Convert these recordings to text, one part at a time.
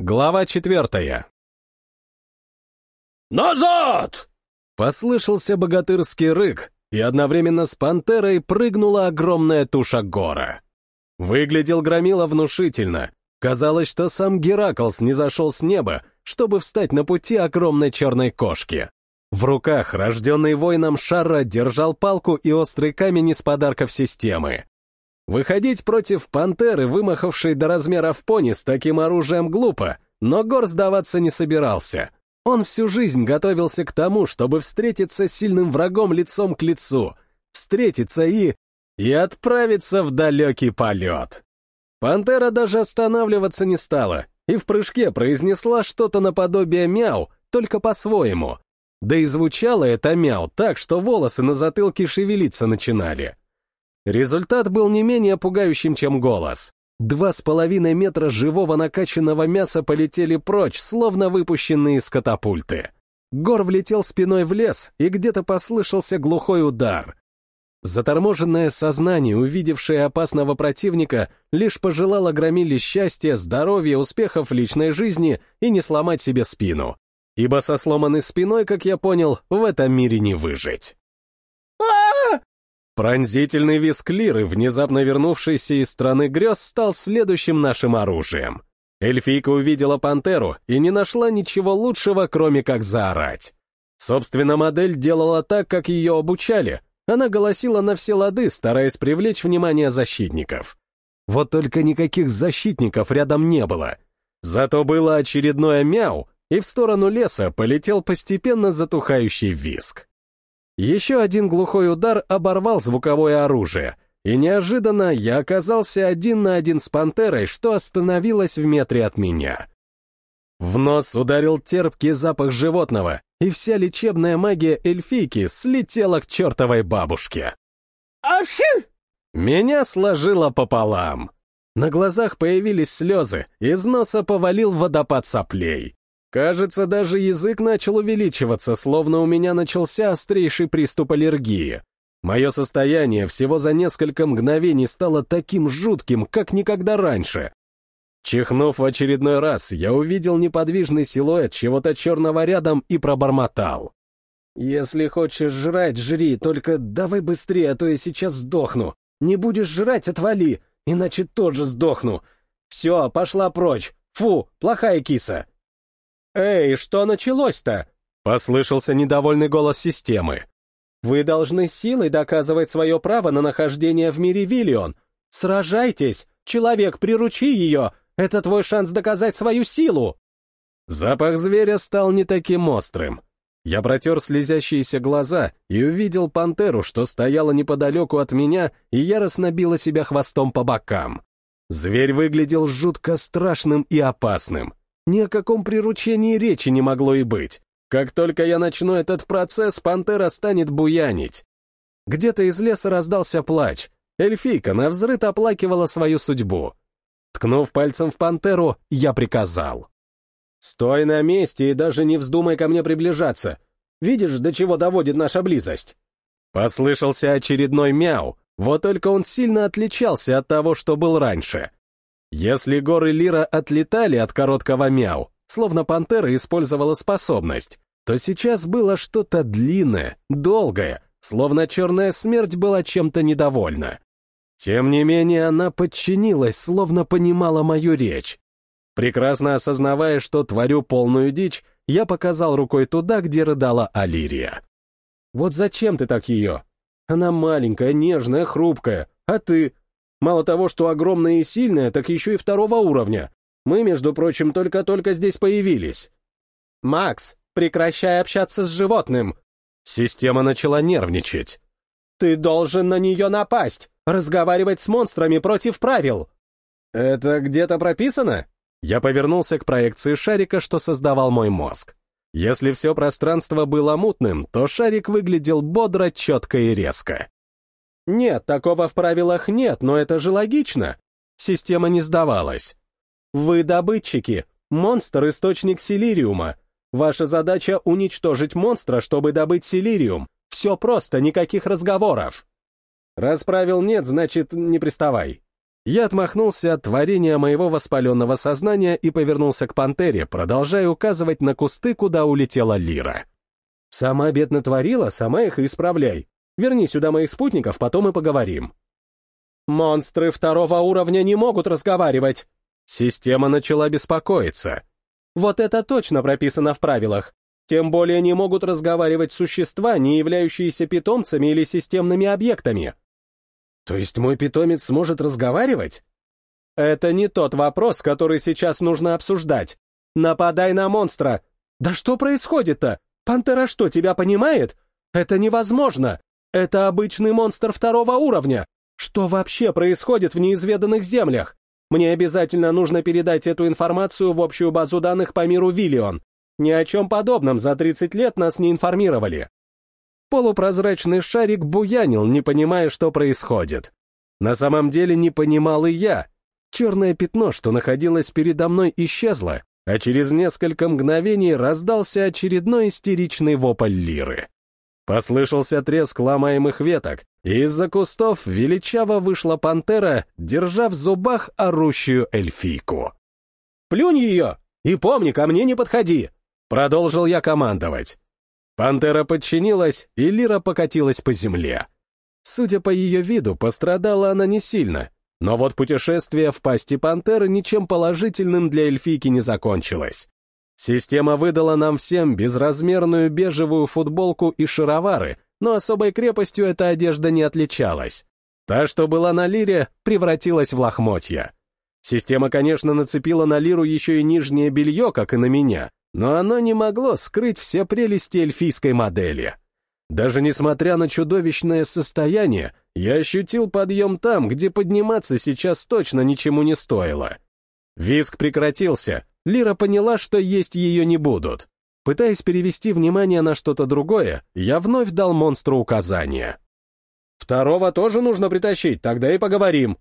Глава четвертая. «Назад!» Послышался богатырский рык, и одновременно с пантерой прыгнула огромная туша гора. Выглядел громила внушительно. Казалось, что сам Гераклс не зашел с неба, чтобы встать на пути огромной черной кошки. В руках рожденный воином Шарра держал палку и острый камень из подарков системы. Выходить против пантеры, вымахавшей до размеров пони, с таким оружием глупо, но Гор сдаваться не собирался. Он всю жизнь готовился к тому, чтобы встретиться с сильным врагом лицом к лицу, встретиться и... и отправиться в далекий полет. Пантера даже останавливаться не стала и в прыжке произнесла что-то наподобие мяу, только по-своему. Да и звучало это мяу так, что волосы на затылке шевелиться начинали. Результат был не менее пугающим, чем голос. Два с половиной метра живого накачанного мяса полетели прочь, словно выпущенные из катапульты. Гор влетел спиной в лес, и где-то послышался глухой удар. Заторможенное сознание, увидевшее опасного противника, лишь пожелало громиле счастья, здоровья, успехов в личной жизни и не сломать себе спину. Ибо со сломанной спиной, как я понял, в этом мире не выжить. Пронзительный виск лиры, внезапно вернувшийся из страны грез, стал следующим нашим оружием. Эльфийка увидела пантеру и не нашла ничего лучшего, кроме как заорать. Собственно, модель делала так, как ее обучали. Она голосила на все лады, стараясь привлечь внимание защитников. Вот только никаких защитников рядом не было. Зато было очередное мяу, и в сторону леса полетел постепенно затухающий виск. Еще один глухой удар оборвал звуковое оружие, и неожиданно я оказался один на один с пантерой, что остановилась в метре от меня. В нос ударил терпкий запах животного, и вся лечебная магия эльфийки слетела к чертовой бабушке. «Апши!» Меня сложило пополам. На глазах появились слезы, из носа повалил водопад соплей. Кажется, даже язык начал увеличиваться, словно у меня начался острейший приступ аллергии. Мое состояние всего за несколько мгновений стало таким жутким, как никогда раньше. Чихнув в очередной раз, я увидел неподвижный силуэт чего-то черного рядом и пробормотал. «Если хочешь жрать, жри, только давай быстрее, а то я сейчас сдохну. Не будешь жрать, отвали, иначе тоже сдохну. Все, пошла прочь. Фу, плохая киса». «Эй, что началось-то?» — послышался недовольный голос системы. «Вы должны силой доказывать свое право на нахождение в мире Виллион. Сражайтесь! Человек, приручи ее! Это твой шанс доказать свою силу!» Запах зверя стал не таким острым. Я протер слезящиеся глаза и увидел пантеру, что стояла неподалеку от меня и яростно била себя хвостом по бокам. Зверь выглядел жутко страшным и опасным. Ни о каком приручении речи не могло и быть. Как только я начну этот процесс, пантера станет буянить. Где-то из леса раздался плач. Эльфийка навзрыд оплакивала свою судьбу. Ткнув пальцем в пантеру, я приказал. «Стой на месте и даже не вздумай ко мне приближаться. Видишь, до чего доводит наша близость?» Послышался очередной мяу, вот только он сильно отличался от того, что был раньше. Если горы Лира отлетали от короткого мяу, словно пантера использовала способность, то сейчас было что-то длинное, долгое, словно черная смерть была чем-то недовольна. Тем не менее, она подчинилась, словно понимала мою речь. Прекрасно осознавая, что творю полную дичь, я показал рукой туда, где рыдала Алирия. «Вот зачем ты так ее? Она маленькая, нежная, хрупкая, а ты Мало того, что огромная и сильная, так еще и второго уровня. Мы, между прочим, только-только здесь появились. Макс, прекращай общаться с животным. Система начала нервничать. Ты должен на нее напасть, разговаривать с монстрами против правил. Это где-то прописано? Я повернулся к проекции шарика, что создавал мой мозг. Если все пространство было мутным, то шарик выглядел бодро, четко и резко. Нет, такого в правилах нет, но это же логично. Система не сдавалась. Вы добытчики. Монстр — источник силириума. Ваша задача — уничтожить монстра, чтобы добыть силириум. Все просто, никаких разговоров. Раз правил нет, значит, не приставай. Я отмахнулся от творения моего воспаленного сознания и повернулся к пантере, продолжая указывать на кусты, куда улетела лира. «Сама бед натворила, сама их и исправляй. Верни сюда моих спутников, потом и поговорим». «Монстры второго уровня не могут разговаривать!» Система начала беспокоиться. «Вот это точно прописано в правилах. Тем более не могут разговаривать существа, не являющиеся питомцами или системными объектами. То есть мой питомец сможет разговаривать? Это не тот вопрос, который сейчас нужно обсуждать. Нападай на монстра. Да что происходит-то? Пантера что, тебя понимает? Это невозможно. Это обычный монстр второго уровня. Что вообще происходит в неизведанных землях? Мне обязательно нужно передать эту информацию в общую базу данных по миру Виллион. Ни о чем подобном за 30 лет нас не информировали. Полупрозрачный шарик буянил, не понимая, что происходит. На самом деле не понимал и я. Черное пятно, что находилось передо мной, исчезло, а через несколько мгновений раздался очередной истеричный вопль лиры. Послышался треск ломаемых веток, и из-за кустов величаво вышла пантера, держа в зубах орущую эльфийку. «Плюнь ее! И помни, ко мне не подходи!» Продолжил я командовать. Пантера подчинилась, и Лира покатилась по земле. Судя по ее виду, пострадала она не сильно, но вот путешествие в пасти пантеры ничем положительным для эльфийки не закончилось. Система выдала нам всем безразмерную бежевую футболку и шаровары, но особой крепостью эта одежда не отличалась. Та, что была на лире, превратилась в лохмотья. Система, конечно, нацепила на лиру еще и нижнее белье, как и на меня, но оно не могло скрыть все прелести эльфийской модели. Даже несмотря на чудовищное состояние, я ощутил подъем там, где подниматься сейчас точно ничему не стоило. Виск прекратился, Лира поняла, что есть ее не будут. Пытаясь перевести внимание на что-то другое, я вновь дал монстру указания. «Второго тоже нужно притащить, тогда и поговорим»,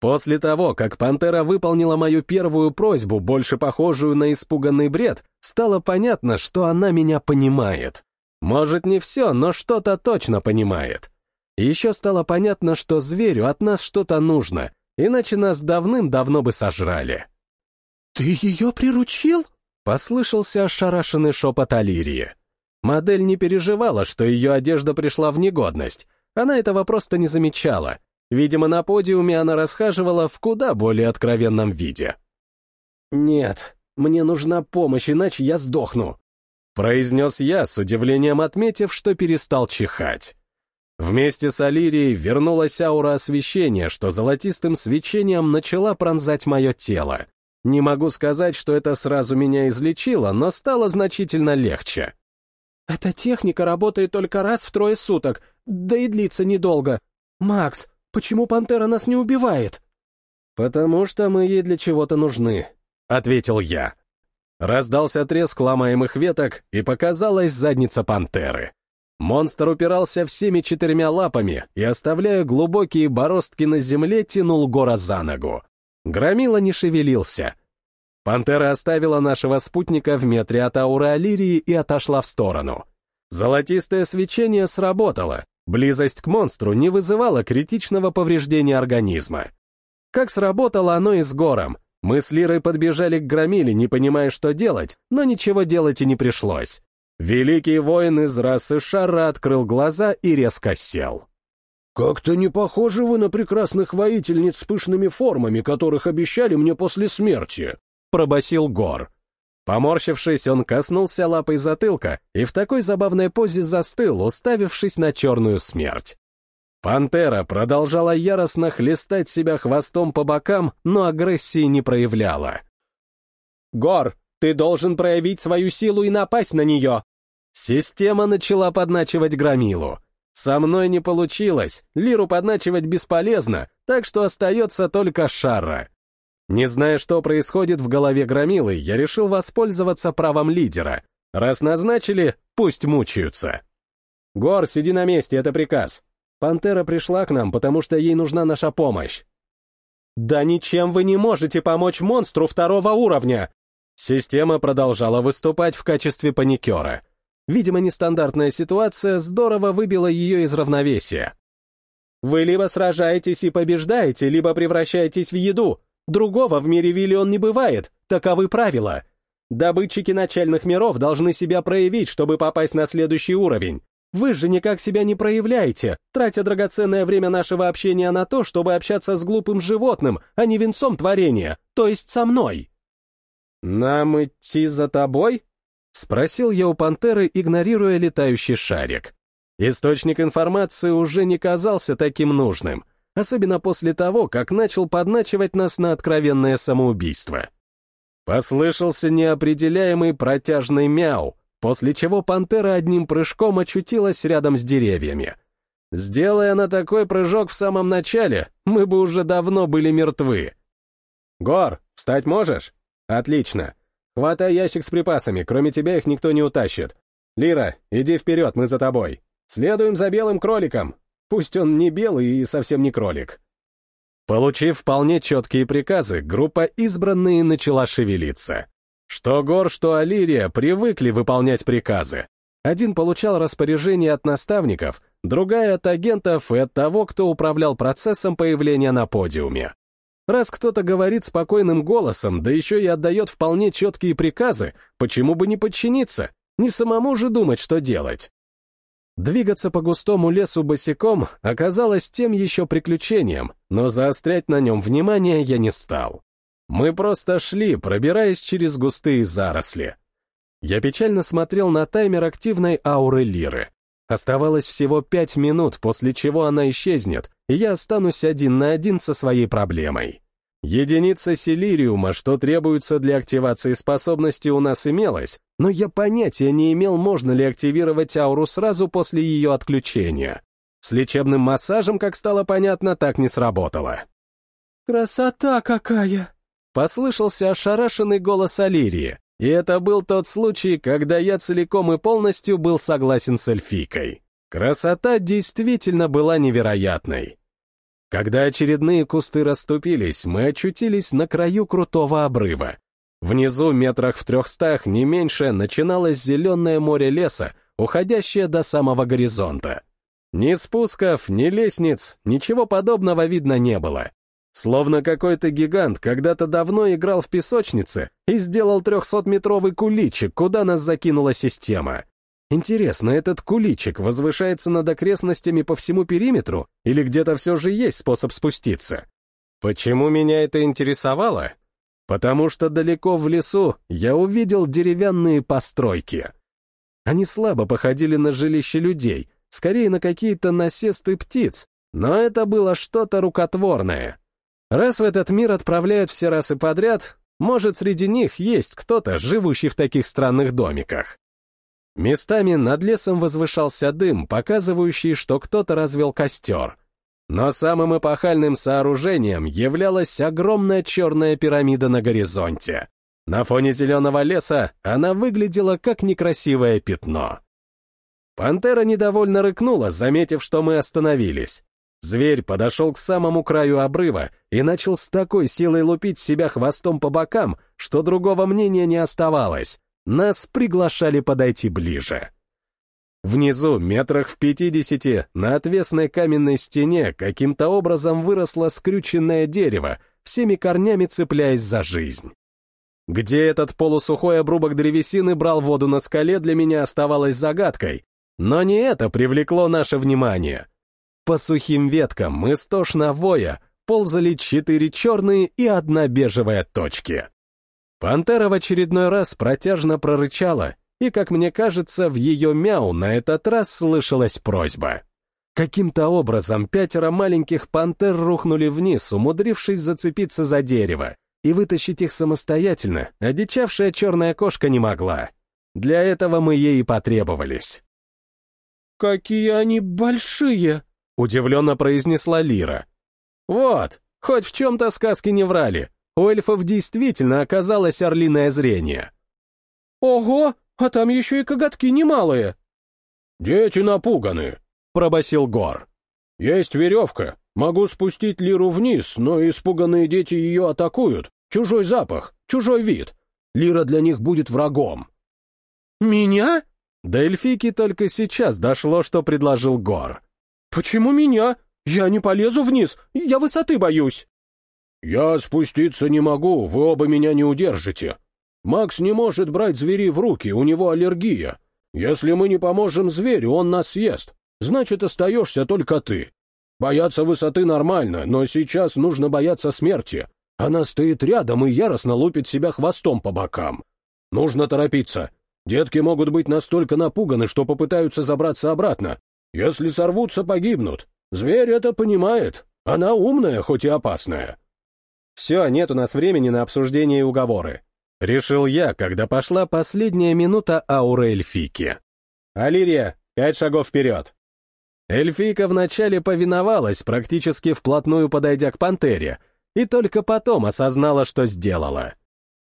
После того, как пантера выполнила мою первую просьбу, больше похожую на испуганный бред, стало понятно, что она меня понимает. Может, не все, но что-то точно понимает. Еще стало понятно, что зверю от нас что-то нужно, иначе нас давным-давно бы сожрали. «Ты ее приручил?» — послышался ошарашенный шепот Алирии. Модель не переживала, что ее одежда пришла в негодность. Она этого просто не замечала — Видимо, на подиуме она расхаживала в куда более откровенном виде. «Нет, мне нужна помощь, иначе я сдохну», — произнес я, с удивлением отметив, что перестал чихать. Вместе с Алирией вернулась аура освещения, что золотистым свечением начала пронзать мое тело. Не могу сказать, что это сразу меня излечило, но стало значительно легче. «Эта техника работает только раз в трое суток, да и длится недолго. Макс, Почему пантера нас не убивает?» «Потому что мы ей для чего-то нужны», — ответил я. Раздался треск ломаемых веток, и показалась задница пантеры. Монстр упирался всеми четырьмя лапами и, оставляя глубокие бороздки на земле, тянул гора за ногу. Громила не шевелился. Пантера оставила нашего спутника в метре от ауры Алирии и отошла в сторону. Золотистое свечение сработало, Близость к монстру не вызывала критичного повреждения организма. Как сработало оно и с гором. Мы с Лирой подбежали к громиле, не понимая, что делать, но ничего делать и не пришлось. Великий воин из расы Шара открыл глаза и резко сел. «Как-то не похожи вы на прекрасных воительниц с пышными формами, которых обещали мне после смерти», — пробасил Гор. Поморщившись, он коснулся лапой затылка и в такой забавной позе застыл, уставившись на черную смерть. Пантера продолжала яростно хлестать себя хвостом по бокам, но агрессии не проявляла. «Гор, ты должен проявить свою силу и напасть на нее!» Система начала подначивать Громилу. Со мной не получилось, Лиру подначивать бесполезно, так что остается только Шара. Не зная, что происходит в голове Громилы, я решил воспользоваться правом лидера. Раз назначили, пусть мучаются. «Гор, сиди на месте, это приказ. Пантера пришла к нам, потому что ей нужна наша помощь». «Да ничем вы не можете помочь монстру второго уровня!» Система продолжала выступать в качестве паникера. Видимо, нестандартная ситуация здорово выбила ее из равновесия. Вы либо сражаетесь и побеждаете, либо превращаетесь в еду. Другого в мире Виллион не бывает, таковы правила. Добытчики начальных миров должны себя проявить, чтобы попасть на следующий уровень. Вы же никак себя не проявляете, тратя драгоценное время нашего общения на то, чтобы общаться с глупым животным, а не венцом творения, то есть со мной. «Нам идти за тобой?» — спросил я у пантеры, игнорируя летающий шарик. Источник информации уже не казался таким нужным, особенно после того, как начал подначивать нас на откровенное самоубийство. Послышался неопределяемый протяжный мяу, после чего пантера одним прыжком очутилась рядом с деревьями. Сделая она такой прыжок в самом начале, мы бы уже давно были мертвы. «Гор, встать можешь?» «Отлично. Хватай ящик с припасами, кроме тебя их никто не утащит. Лира, иди вперед, мы за тобой. Следуем за белым кроликом. Пусть он не белый и совсем не кролик». Получив вполне четкие приказы, группа избранные начала шевелиться. Что Гор, что Алирия привыкли выполнять приказы. Один получал распоряжение от наставников, другая от агентов и от того, кто управлял процессом появления на подиуме. Раз кто-то говорит спокойным голосом, да еще и отдает вполне четкие приказы, почему бы не подчиниться? Не самому же думать, что делать. Двигаться по густому лесу босиком оказалось тем еще приключением, но заострять на нем внимание я не стал. Мы просто шли, пробираясь через густые заросли. Я печально смотрел на таймер активной ауры Лиры. Оставалось всего пять минут, после чего она исчезнет, и я останусь один на один со своей проблемой. Единица силириума, что требуется для активации способности, у нас имелась, но я понятия не имел, можно ли активировать ауру сразу после ее отключения. С лечебным массажем, как стало понятно, так не сработало. «Красота какая!» Послышался ошарашенный голос Алирии, и это был тот случай, когда я целиком и полностью был согласен с эльфийкой. Красота действительно была невероятной. Когда очередные кусты расступились, мы очутились на краю крутого обрыва. Внизу, метрах в трехстах, не меньше, начиналось зеленое море леса, уходящее до самого горизонта. Ни спусков, ни лестниц, ничего подобного видно не было. Словно какой-то гигант когда-то давно играл в песочнице и сделал трехсотметровый куличик, куда нас закинула система. Интересно, этот куличик возвышается над окрестностями по всему периметру или где-то все же есть способ спуститься? Почему меня это интересовало? Потому что далеко в лесу я увидел деревянные постройки. Они слабо походили на жилище людей, скорее на какие-то насесты птиц, но это было что-то рукотворное. Раз в этот мир отправляют все расы подряд, может, среди них есть кто-то, живущий в таких странных домиках. Местами над лесом возвышался дым, показывающий, что кто-то развел костер. Но самым эпохальным сооружением являлась огромная черная пирамида на горизонте. На фоне зеленого леса она выглядела как некрасивое пятно. Пантера недовольно рыкнула, заметив, что мы остановились. Зверь подошел к самому краю обрыва и начал с такой силой лупить себя хвостом по бокам, что другого мнения не оставалось. Нас приглашали подойти ближе. Внизу, метрах в пятидесяти, на отвесной каменной стене каким-то образом выросло скрюченное дерево, всеми корнями цепляясь за жизнь. Где этот полусухой обрубок древесины брал воду на скале, для меня оставалось загадкой. Но не это привлекло наше внимание. По сухим веткам, истошно воя, ползали четыре черные и одна бежевая точки. Пантера в очередной раз протяжно прорычала, и, как мне кажется, в ее мяу на этот раз слышалась просьба. Каким-то образом пятеро маленьких пантер рухнули вниз, умудрившись зацепиться за дерево, и вытащить их самостоятельно одичавшая черная кошка не могла. Для этого мы ей и потребовались. «Какие они большие!» Удивленно произнесла Лира. Вот, хоть в чем-то сказки не врали. У эльфов действительно оказалось орлиное зрение. Ого, а там еще и коготки немалые. Дети напуганы, пробасил Гор. Есть веревка. Могу спустить Лиру вниз, но испуганные дети ее атакуют. Чужой запах, чужой вид. Лира для них будет врагом. Меня? До эльфики только сейчас дошло, что предложил Гор. «Почему меня? Я не полезу вниз, я высоты боюсь. Я спуститься не могу, вы оба меня не удержите. Макс не может брать зверей в руки, у него аллергия. Если мы не поможем зверю, он нас съест. Значит, остаешься только ты. Бояться высоты нормально, но сейчас нужно бояться смерти. Она стоит рядом и яростно лупит себя хвостом по бокам. Нужно торопиться. Детки могут быть настолько напуганы, что попытаются забраться обратно. Если сорвутся, погибнут. Зверь это понимает. Она умная, хоть и опасная. Все, нет у нас времени на обсуждение и уговоры. Решил я, когда пошла последняя минута ауры эльфики. «Алирия, пять шагов вперед!» Эльфийка вначале повиновалась, практически вплотную подойдя к пантере, и только потом осознала, что сделала.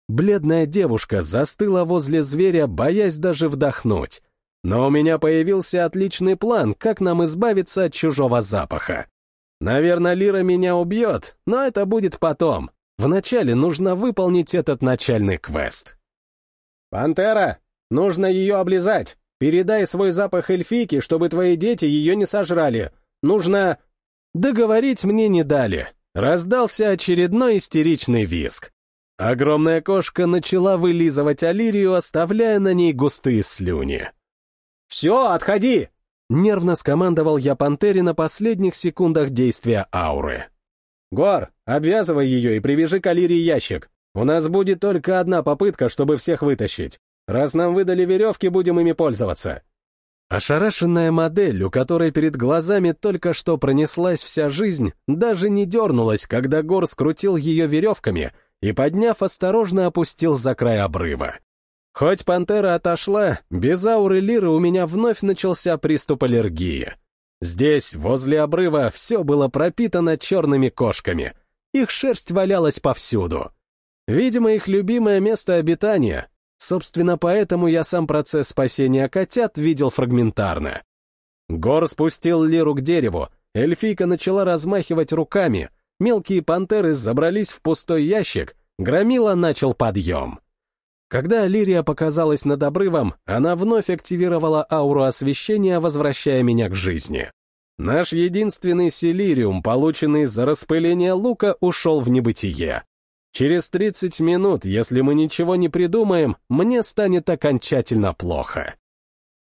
Бледная девушка застыла возле зверя, боясь даже вдохнуть. Но у меня появился отличный план, как нам избавиться от чужого запаха. Наверное, Лира меня убьет, но это будет потом. Вначале нужно выполнить этот начальный квест. «Пантера, нужно ее облизать. Передай свой запах эльфийке, чтобы твои дети ее не сожрали. Нужно...» Договорить мне не дали. Раздался очередной истеричный визг. Огромная кошка начала вылизывать Алирию, оставляя на ней густые слюни. «Все, отходи!» Нервно скомандовал я пантере на последних секундах действия ауры. «Гор, обвязывай ее и привяжи к Алирии ящик. У нас будет только одна попытка, чтобы всех вытащить. Раз нам выдали веревки, будем ими пользоваться». Ошарашенная модель, у которой перед глазами только что пронеслась вся жизнь, даже не дернулась, когда Гор скрутил ее веревками и, подняв, осторожно опустил за край обрыва. Хоть пантера отошла, без ауры лиры у меня вновь начался приступ аллергии. Здесь, возле обрыва, все было пропитано черными кошками. Их шерсть валялась повсюду. Видимо, их любимое место обитания. Собственно, поэтому я сам процесс спасения котят видел фрагментарно. Гор спустил лиру к дереву, эльфийка начала размахивать руками, мелкие пантеры забрались в пустой ящик, громила начал подъем. Когда Лирия показалась над обрывом, она вновь активировала ауру освещения, возвращая меня к жизни. Наш единственный силириум, полученный за распыление лука, ушел в небытие. Через 30 минут, если мы ничего не придумаем, мне станет окончательно плохо.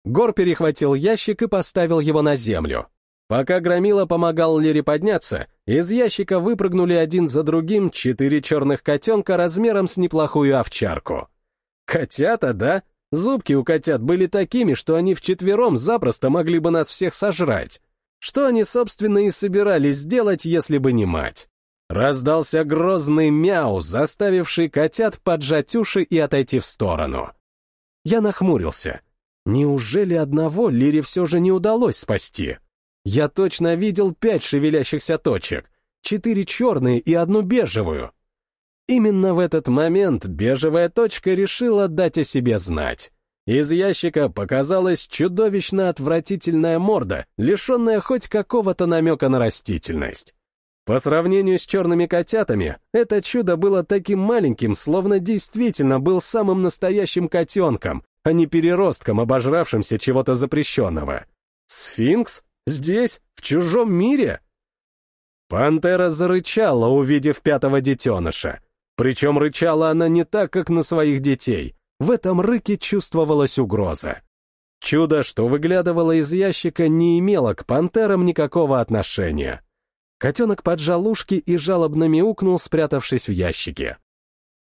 Гор перехватил ящик и поставил его на землю. Пока Громила помогал Лире подняться, из ящика выпрыгнули один за другим четыре черных котенка размером с неплохую овчарку. Котята, да? Зубки у котят были такими, что они вчетвером запросто могли бы нас всех сожрать. Что они, собственно, и собирались сделать, если бы не мать? Раздался грозный мяу, заставивший котят поджать уши и отойти в сторону. Я нахмурился. Неужели одного Лире все же не удалось спасти? Я точно видел пять шевелящихся точек, четыре черные и одну бежевую. Именно в этот момент бежевая точка решила дать о себе знать. Из ящика показалась чудовищно отвратительная морда, лишенная хоть какого-то намека на растительность. По сравнению с черными котятами, это чудо было таким маленьким, словно действительно был самым настоящим котенком, а не переростком, обожравшимся чего-то запрещенного. Сфинкс? Здесь? В чужом мире? Пантера зарычала, увидев пятого детеныша. Причем рычала она не так, как на своих детей. В этом рыке чувствовалась угроза. Чудо, что выглядывало из ящика, не имело к пантерам никакого отношения. Котенок поджал ушки и жалобно мяукнул, спрятавшись в ящике.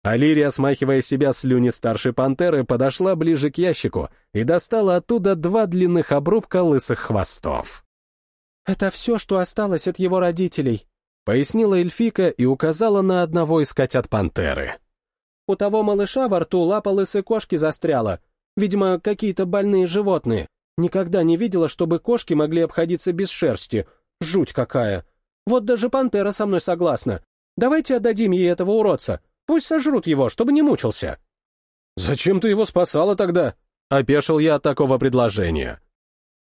Алирия, смахивая себя слюни старшей пантеры, подошла ближе к ящику и достала оттуда два длинных обрубка лысых хвостов. «Это все, что осталось от его родителей», Пояснила эльфика и указала на одного из котят пантеры. «У того малыша во рту лапа лысой кошки застряла. Видимо, какие-то больные животные. Никогда не видела, чтобы кошки могли обходиться без шерсти. Жуть какая. Вот даже пантера со мной согласна. Давайте отдадим ей этого уродца. Пусть сожрут его, чтобы не мучился». «Зачем ты его спасала тогда?» — опешил я от такого предложения.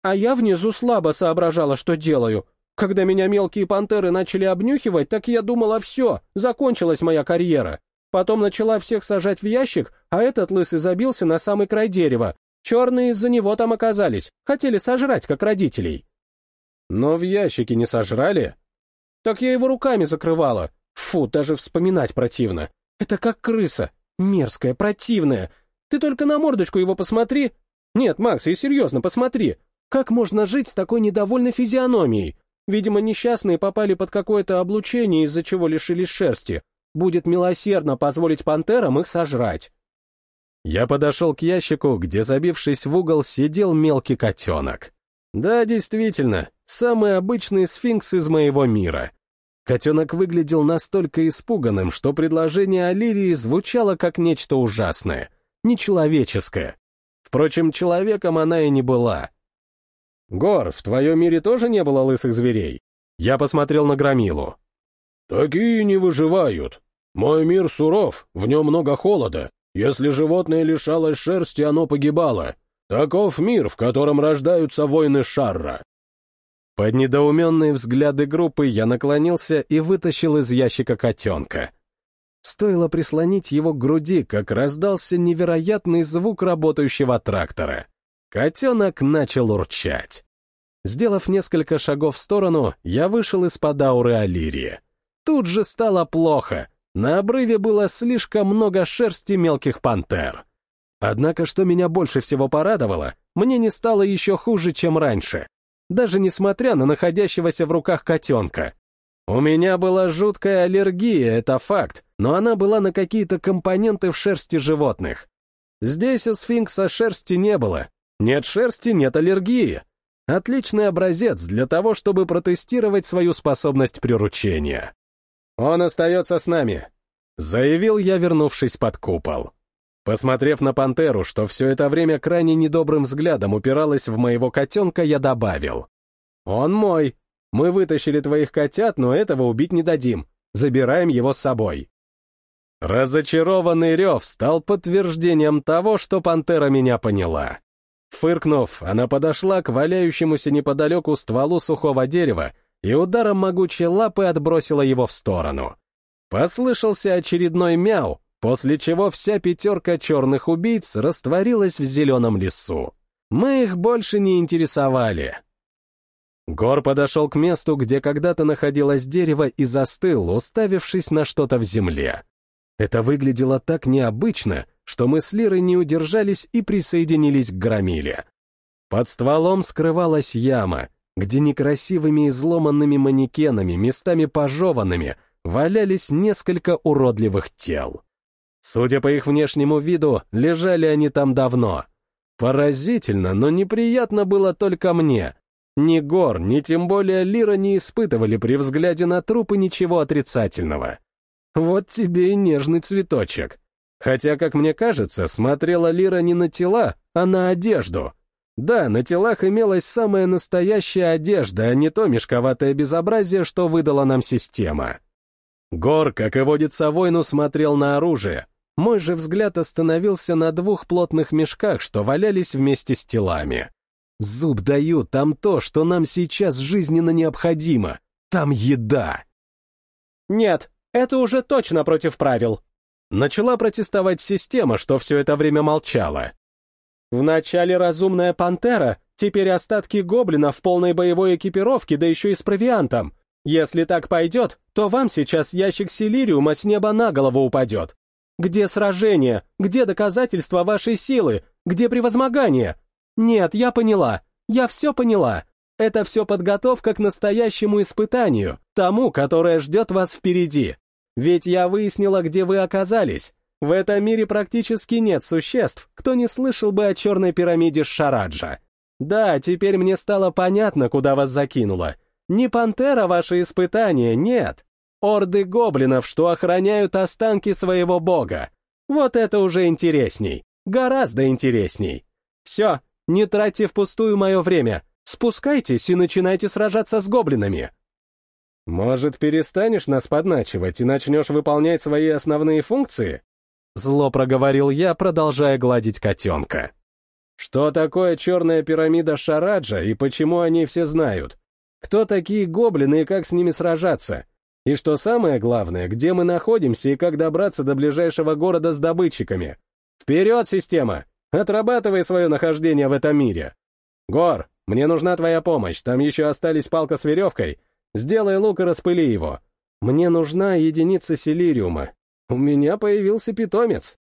«А я внизу слабо соображала, что делаю. Когда меня мелкие пантеры начали обнюхивать, так я думала, все, закончилась моя карьера. Потом начала всех сажать в ящик, а этот лысый забился на самый край дерева. Черные из-за него там оказались, хотели сожрать, как родителей. Но в ящике не сожрали? Так я его руками закрывала. Фу, даже вспоминать противно. Это как крыса. Мерзкая, противная. Ты только на мордочку его посмотри. Нет, Макс, и серьезно, посмотри. Как можно жить с такой недовольной физиономией? Видимо, несчастные попали под какое-то облучение, из-за чего лишились шерсти. Будет милосердно позволить пантерам их сожрать. Я подошел к ящику, где, забившись в угол, сидел мелкий котенок. Да, действительно, самый обычный сфинкс из моего мира. Котенок выглядел настолько испуганным, что предложение Алирии звучало как нечто ужасное, нечеловеческое. Впрочем, человеком она и не была. «Гор, в твоем мире тоже не было лысых зверей?» Я посмотрел на Громилу. «Такие не выживают. Мой мир суров, в нем много холода. Если животное лишалось шерсти, оно погибало. Таков мир, в котором рождаются войны Шарра». Под недоуменные взгляды группы я наклонился и вытащил из ящика котенка. Стоило прислонить его к груди, как раздался невероятный звук работающего трактора. Котенок начал урчать. Сделав несколько шагов в сторону, я вышел из-под ауры Алирии. Тут же стало плохо. На обрыве было слишком много шерсти мелких пантер. Однако, что меня больше всего порадовало, мне не стало еще хуже, чем раньше. Даже несмотря на находящегося в руках котенка. У меня была жуткая аллергия, это факт, но она была на какие-то компоненты в шерсти животных. Здесь у сфинкса шерсти не было, нет шерсти, нет аллергии. Отличный образец для того, чтобы протестировать свою способность приручения. «Он остается с нами», — заявил я, вернувшись под купол. Посмотрев на пантеру, что все это время крайне недобрым взглядом упиралась в моего котенка, я добавил. «Он мой. Мы вытащили твоих котят, но этого убить не дадим. Забираем его с собой». Разочарованный рев стал подтверждением того, что пантера меня поняла. Фыркнув, она подошла к валяющемуся неподалеку стволу сухого дерева и ударом могучей лапы отбросила его в сторону. Послышался очередной мяу, после чего вся пятерка черных убийц растворилась в зеленом лесу. Мы их больше не интересовали. Гор подошел к месту, где когда-то находилось дерево, и застыл, уставившись на что-то в земле. Это выглядело так необычно, что мы с Лирой не удержались и присоединились к громиле. Под стволом скрывалась яма, где некрасивыми изломанными манекенами, местами пожеванными, валялись несколько уродливых тел. Судя по их внешнему виду, лежали они там давно. Поразительно, но неприятно было только мне. Ни Гор, ни тем более Лира не испытывали при взгляде на трупы ничего отрицательного. Вот тебе и нежный цветочек. Хотя, как мне кажется, смотрела Лира не на тела, а на одежду. Да, на телах имелась самая настоящая одежда, а не то мешковатое безобразие, что выдала нам система. Гор, как и водится войну, смотрел на оружие. Мой же взгляд остановился на двух плотных мешках, что валялись вместе с телами. Зуб даю, там то, что нам сейчас жизненно необходимо. Там еда. Нет, это уже точно против правил, Начала протестовать система, что все это время молчала. Вначале разумная пантера, теперь остатки гоблина в полной боевой экипировке, да еще и с провиантом. Если так пойдет, то вам сейчас ящик силириума с неба на голову упадет. Где сражение? Где доказательства вашей силы? Где превозмогание? Нет, я поняла. Я все поняла. Это все подготовка к настоящему испытанию, тому, которое ждет вас впереди. Ведь я выяснила, где вы оказались. В этом мире практически нет существ, кто не слышал бы о черной пирамиде Шараджа. Да, теперь мне стало понятно, куда вас закинуло. Не пантера ваше испытание, нет. Орды гоблинов, что охраняют останки своего бога. Вот это уже интересней. Гораздо интересней. Все, не тратьте впустую мое время. Спускайтесь и начинайте сражаться с гоблинами. «Может, перестанешь нас подначивать и начнешь выполнять свои основные функции?» Зло проговорил я, продолжая гладить котенка. «Что такое черная пирамида Шараджа и почему они все знают? Кто такие гоблины и как с ними сражаться? И что самое главное, где мы находимся и как добраться до ближайшего города с добытчиками? Вперед, система! Отрабатывай свое нахождение в этом мире! Гор, Мне нужна твоя помощь, там еще остались палка с веревкой. Сделай лук и распыли его. Мне нужна единица силириума. У меня появился питомец.